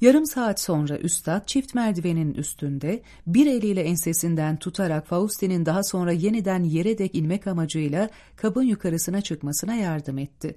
Yarım saat sonra üstad çift merdivenin üstünde bir eliyle ensesinden tutarak Faustin'in daha sonra yeniden yere dek inmek amacıyla kabın yukarısına çıkmasına yardım etti.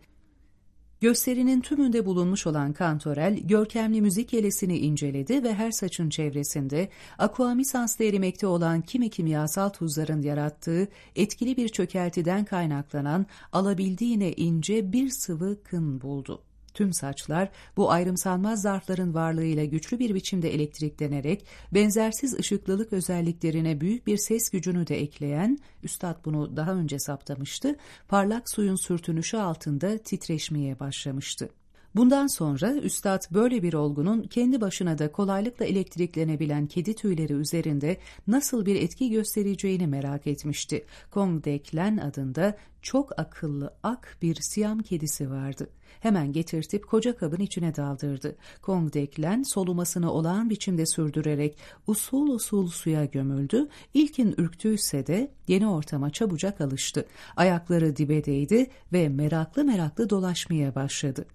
Gösterinin tümünde bulunmuş olan Kantorel, görkemli müzik yelesini inceledi ve her saçın çevresinde akuamisansla erimekte olan kimi kimyasal tuzların yarattığı etkili bir çökeltiden kaynaklanan alabildiğine ince bir sıvı kın buldu. Tüm saçlar bu ayrımsanmaz zarfların varlığıyla güçlü bir biçimde elektriklenerek benzersiz ışıklılık özelliklerine büyük bir ses gücünü de ekleyen, Üstad bunu daha önce saptamıştı, parlak suyun sürtünüşü altında titreşmeye başlamıştı. Bundan sonra üstad böyle bir olgunun kendi başına da kolaylıkla elektriklenebilen kedi tüyleri üzerinde nasıl bir etki göstereceğini merak etmişti. Kong Deklen adında çok akıllı ak bir siyam kedisi vardı. Hemen getirtip koca kabın içine daldırdı. Kong Deklen solumasını olağan biçimde sürdürerek usul usul suya gömüldü. İlkin ürktüyse de yeni ortama çabucak alıştı. Ayakları dibe değdi ve meraklı meraklı dolaşmaya başladı.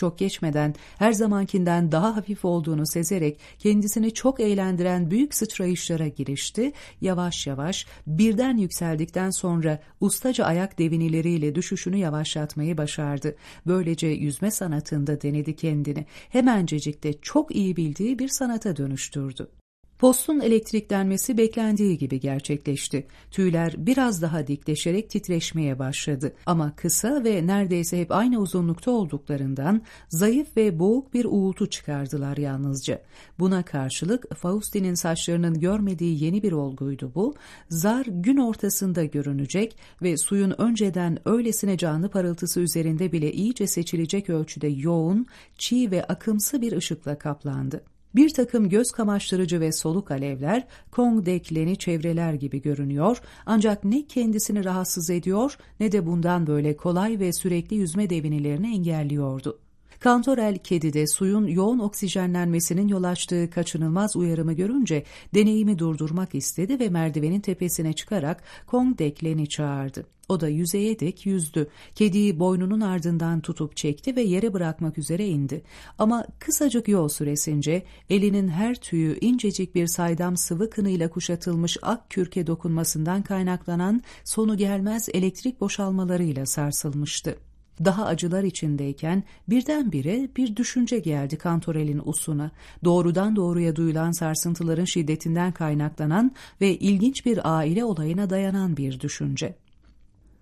Çok geçmeden her zamankinden daha hafif olduğunu sezerek kendisini çok eğlendiren büyük sıçrayışlara girişti. Yavaş yavaş birden yükseldikten sonra ustaca ayak devinileriyle düşüşünü yavaşlatmayı başardı. Böylece yüzme sanatında denedi kendini. Hemencecik de çok iyi bildiği bir sanata dönüştürdü. Postun elektriklenmesi beklendiği gibi gerçekleşti. Tüyler biraz daha dikleşerek titreşmeye başladı. Ama kısa ve neredeyse hep aynı uzunlukta olduklarından zayıf ve boğuk bir uğultu çıkardılar yalnızca. Buna karşılık Faustin'in saçlarının görmediği yeni bir olguydu bu. Zar gün ortasında görünecek ve suyun önceden öylesine canlı parıltısı üzerinde bile iyice seçilecek ölçüde yoğun, çiğ ve akımsı bir ışıkla kaplandı. Bir takım göz kamaştırıcı ve soluk alevler Kong dekleni çevreler gibi görünüyor ancak ne kendisini rahatsız ediyor ne de bundan böyle kolay ve sürekli yüzme devinilerini engelliyordu. Kantorel kedide suyun yoğun oksijenlenmesinin yol açtığı kaçınılmaz uyarımı görünce deneyimi durdurmak istedi ve merdivenin tepesine çıkarak Kong Deklen'i çağırdı. O da yüzeye dek yüzdü. Kediyi boynunun ardından tutup çekti ve yere bırakmak üzere indi. Ama kısacık yol süresince elinin her tüyü incecik bir saydam sıvı kınıyla kuşatılmış ak kürke dokunmasından kaynaklanan sonu gelmez elektrik boşalmalarıyla sarsılmıştı. Daha acılar içindeyken birdenbire bir düşünce geldi Kantorel'in usuna. Doğrudan doğruya duyulan sarsıntıların şiddetinden kaynaklanan ve ilginç bir aile olayına dayanan bir düşünce.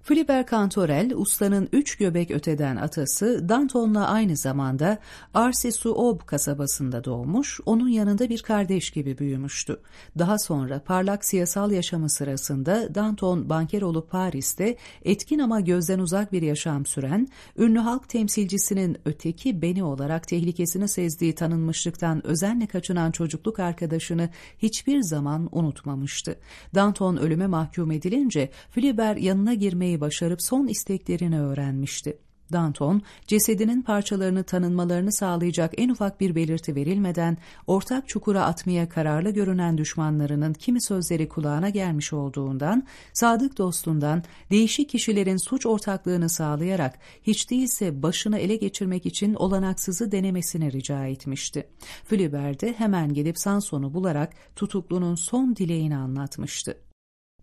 Philibert Cantorel, ustanın üç göbek öteden atası Danton'la aynı zamanda Arcis-sous-Aube kasabasında doğmuş, onun yanında bir kardeş gibi büyümüştü. Daha sonra parlak siyasal yaşamı sırasında Danton banker olup Paris'te etkin ama gözden uzak bir yaşam süren, ünlü halk temsilcisinin öteki beni olarak tehlikesini sezdiği tanınmışlıktan özenle kaçınan çocukluk arkadaşını hiçbir zaman unutmamıştı. Danton ölüme mahkum edilince Philibert yanına girmeyi başarıp son isteklerini öğrenmişti. Danton, cesedinin parçalarını tanınmalarını sağlayacak en ufak bir belirti verilmeden ortak çukura atmaya kararlı görünen düşmanlarının kimi sözleri kulağına gelmiş olduğundan, sadık dostundan değişik kişilerin suç ortaklığını sağlayarak hiç değilse başını ele geçirmek için olanaksızı denemesini rica etmişti. Flüber de hemen gelip Sanson'u bularak tutuklunun son dileğini anlatmıştı.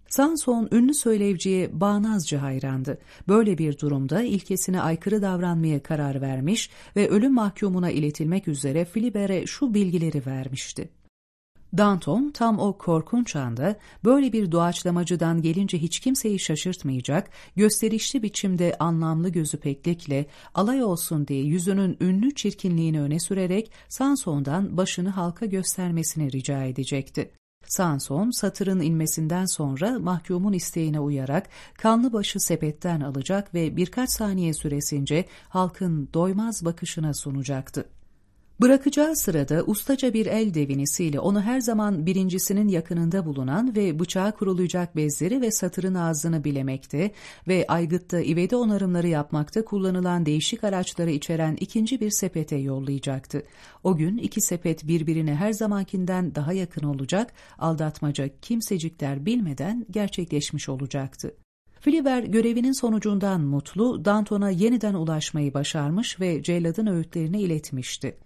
Sanson ünlü söylevciye bağnazca hayrandı. Böyle bir durumda ilkesine aykırı davranmaya karar vermiş ve ölüm mahkumuna iletilmek üzere Filiber'e şu bilgileri vermişti. Danton tam o korkunç anda böyle bir doğaçlamacıdan gelince hiç kimseyi şaşırtmayacak, gösterişli biçimde anlamlı gözü peklikle alay olsun diye yüzünün ünlü çirkinliğini öne sürerek Sanson'dan başını halka göstermesini rica edecekti. Sanson satırın inmesinden sonra mahkumun isteğine uyarak kanlı başı sepetten alacak ve birkaç saniye süresince halkın doymaz bakışına sunacaktı. Bırakacağı sırada ustaca bir el devinisiyle onu her zaman birincisinin yakınında bulunan ve bıçağı kurulayacak bezleri ve satırın ağzını bilemekte ve aygıtta ivedi onarımları yapmakta kullanılan değişik araçları içeren ikinci bir sepete yollayacaktı. O gün iki sepet birbirine her zamankinden daha yakın olacak, aldatmaca kimsecikler bilmeden gerçekleşmiş olacaktı. Filiber görevinin sonucundan mutlu, Danton'a yeniden ulaşmayı başarmış ve celladın öğütlerini iletmişti.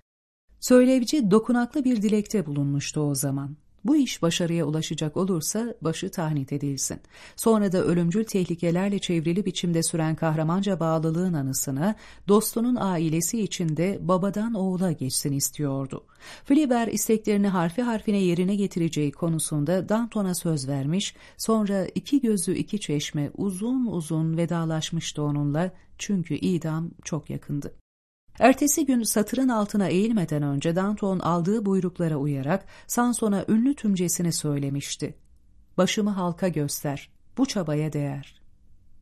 Söylevci dokunaklı bir dilekte bulunmuştu o zaman. Bu iş başarıya ulaşacak olursa başı tahnit edilsin. Sonra da ölümcül tehlikelerle çevrili biçimde süren kahramanca bağlılığın anısına dostunun ailesi içinde babadan oğula geçsin istiyordu. Fliber isteklerini harfi harfine yerine getireceği konusunda Danton'a söz vermiş, sonra iki gözü iki çeşme uzun uzun vedalaşmıştı onunla çünkü idam çok yakındı. Ertesi gün satırın altına eğilmeden önce Danton aldığı buyruklara uyarak Sanson'a ünlü tümcesini söylemişti. Başımı halka göster, bu çabaya değer.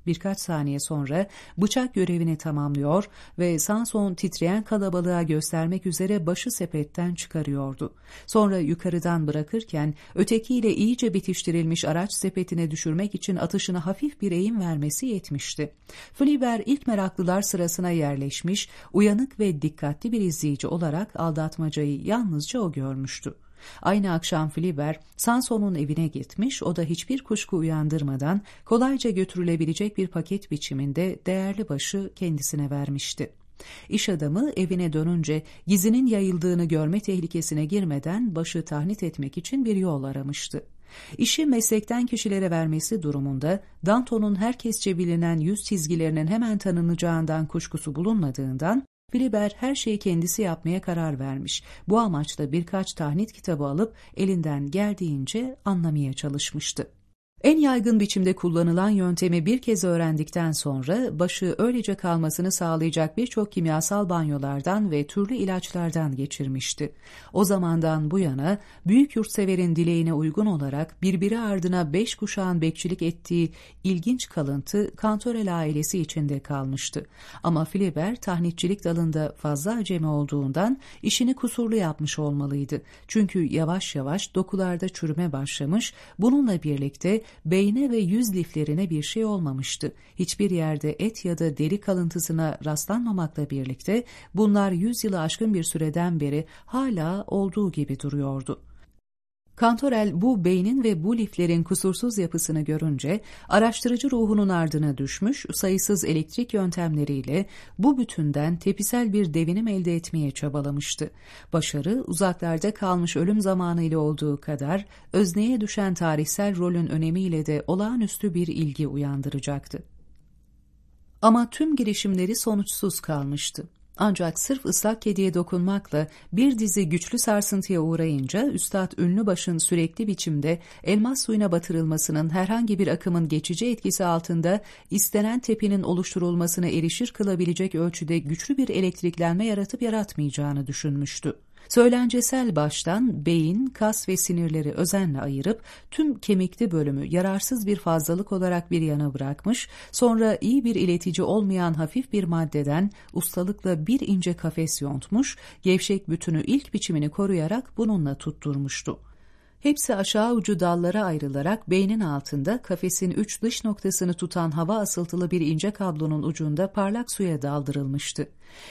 Birkaç saniye sonra bıçak görevini tamamlıyor ve Sanson titreyen kalabalığa göstermek üzere başı sepetten çıkarıyordu. Sonra yukarıdan bırakırken ötekiyle iyice bitiştirilmiş araç sepetine düşürmek için atışına hafif bir eğim vermesi yetmişti. Fliber ilk meraklılar sırasına yerleşmiş, uyanık ve dikkatli bir izleyici olarak aldatmacayı yalnızca o görmüştü. Aynı akşam Filiber, Sanson'un evine gitmiş, o da hiçbir kuşku uyandırmadan kolayca götürülebilecek bir paket biçiminde değerli başı kendisine vermişti. İş adamı evine dönünce gizinin yayıldığını görme tehlikesine girmeden başı tahnit etmek için bir yol aramıştı. İşi meslekten kişilere vermesi durumunda Danton'un herkesçe bilinen yüz çizgilerinin hemen tanınacağından kuşkusu bulunmadığından Filiber her şeyi kendisi yapmaya karar vermiş. Bu amaçla birkaç tahnit kitabı alıp elinden geldiğince anlamaya çalışmıştı. En yaygın biçimde kullanılan yöntemi bir kez öğrendikten sonra başı öylece kalmasını sağlayacak birçok kimyasal banyolardan ve türlü ilaçlardan geçirmişti. O zamandan bu yana büyük yurtseverin dileğine uygun olarak birbiri ardına beş kuşağın bekçilik ettiği ilginç kalıntı Kantorel ailesi içinde kalmıştı. Ama Filiber tahnitçilik dalında fazla acemi olduğundan işini kusurlu yapmış olmalıydı. Çünkü yavaş yavaş dokularda çürüme başlamış, bununla birlikte beyne ve yüz liflerine bir şey olmamıştı. Hiçbir yerde et ya da deri kalıntısına rastlanmamakla birlikte bunlar yüz yılı aşkın bir süreden beri hala olduğu gibi duruyordu. Kantorel bu beynin ve bu liflerin kusursuz yapısını görünce araştırıcı ruhunun ardına düşmüş sayısız elektrik yöntemleriyle bu bütünden tepisel bir devinim elde etmeye çabalamıştı. Başarı uzaklarda kalmış ölüm zamanı ile olduğu kadar özneye düşen tarihsel rolün önemiyle de olağanüstü bir ilgi uyandıracaktı. Ama tüm girişimleri sonuçsuz kalmıştı. Ancak sırf ıslak kediye dokunmakla bir dizi güçlü sarsıntıya uğrayınca Üstad Ünlübaş'ın sürekli biçimde elmas suyuna batırılmasının herhangi bir akımın geçici etkisi altında istenen tepinin oluşturulmasına erişir kılabilecek ölçüde güçlü bir elektriklenme yaratıp yaratmayacağını düşünmüştü. Söylencesel baştan beyin, kas ve sinirleri özenle ayırıp tüm kemikli bölümü yararsız bir fazlalık olarak bir yana bırakmış, sonra iyi bir iletici olmayan hafif bir maddeden ustalıkla bir ince kafes yontmuş, gevşek bütünü ilk biçimini koruyarak bununla tutturmuştu. Hepsi aşağı ucu dallara ayrılarak beynin altında kafesin üç dış noktasını tutan hava asıltılı bir ince kablonun ucunda parlak suya daldırılmıştı.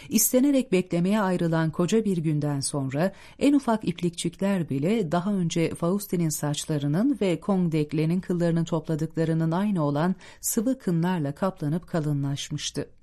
İstenerek beklemeye ayrılan koca bir günden sonra en ufak iplikçikler bile daha önce Faustin'in saçlarının ve Kongdekle'nin kıllarını topladıklarının aynı olan sıvı kınlarla kaplanıp kalınlaşmıştı.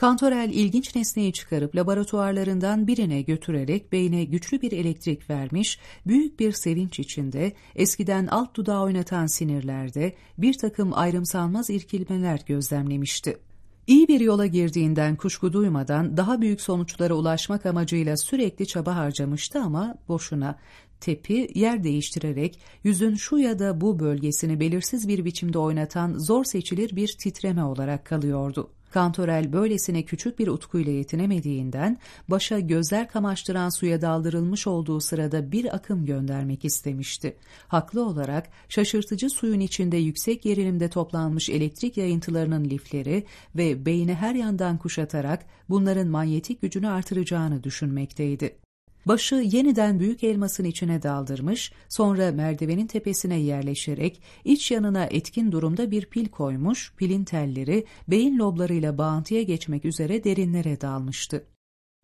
Kantorel ilginç nesneyi çıkarıp laboratuvarlarından birine götürerek beyne güçlü bir elektrik vermiş, büyük bir sevinç içinde eskiden alt dudağı oynatan sinirlerde bir takım ayrımsanmaz irkilmeler gözlemlemişti. İyi bir yola girdiğinden kuşku duymadan daha büyük sonuçlara ulaşmak amacıyla sürekli çaba harcamıştı ama boşuna. Tepi yer değiştirerek yüzün şu ya da bu bölgesini belirsiz bir biçimde oynatan zor seçilir bir titreme olarak kalıyordu. Kantorel böylesine küçük bir utkuyla yetinemediğinden başa gözler kamaştıran suya daldırılmış olduğu sırada bir akım göndermek istemişti. Haklı olarak şaşırtıcı suyun içinde yüksek gerilimde toplanmış elektrik yayıntılarının lifleri ve beyni her yandan kuşatarak bunların manyetik gücünü artıracağını düşünmekteydi. Başı yeniden büyük elmasın içine daldırmış, sonra merdivenin tepesine yerleşerek iç yanına etkin durumda bir pil koymuş, pilin telleri beyin loblarıyla bağıntıya geçmek üzere derinlere dalmıştı.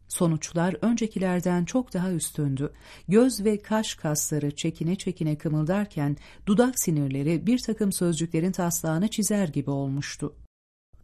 Sonuçlar öncekilerden çok daha üstündü. Göz ve kaş kasları çekine çekine kımıldarken dudak sinirleri bir takım sözcüklerin taslağını çizer gibi olmuştu.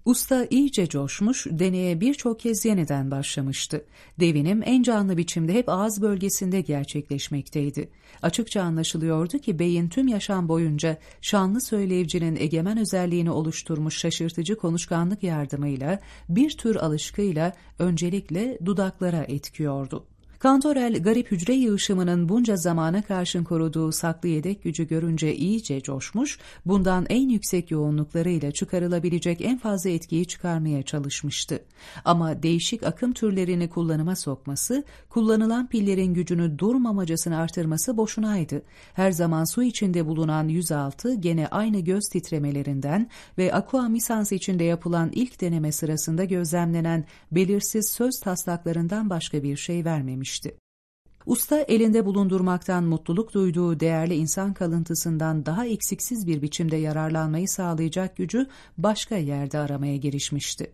Usta iyice coşmuş, deneye birçok kez yeniden başlamıştı. Devinim en canlı biçimde hep ağız bölgesinde gerçekleşmekteydi. Açıkça anlaşılıyordu ki beyin tüm yaşam boyunca şanlı söyleyicinin egemen özelliğini oluşturmuş şaşırtıcı konuşkanlık yardımıyla bir tür alışkıyla öncelikle dudaklara etkiyordu. Kantorel garip hücre yığışımının bunca zamana karşın koruduğu saklı yedek gücü görünce iyice coşmuş, bundan en yüksek yoğunluklarıyla çıkarılabilecek en fazla etkiyi çıkarmaya çalışmıştı. Ama değişik akım türlerini kullanıma sokması, kullanılan pillerin gücünü durmamacasını artırması boşunaydı. Her zaman su içinde bulunan 106 gene aynı göz titremelerinden ve aqua misans içinde yapılan ilk deneme sırasında gözlemlenen belirsiz söz taslaklarından başka bir şey vermemiş etmişti. Usta elinde bulundurmaktan mutluluk duyduğu değerli insan kalıntısından daha eksiksiz bir biçimde yararlanmayı sağlayacak gücü başka yerde aramaya girişmişti.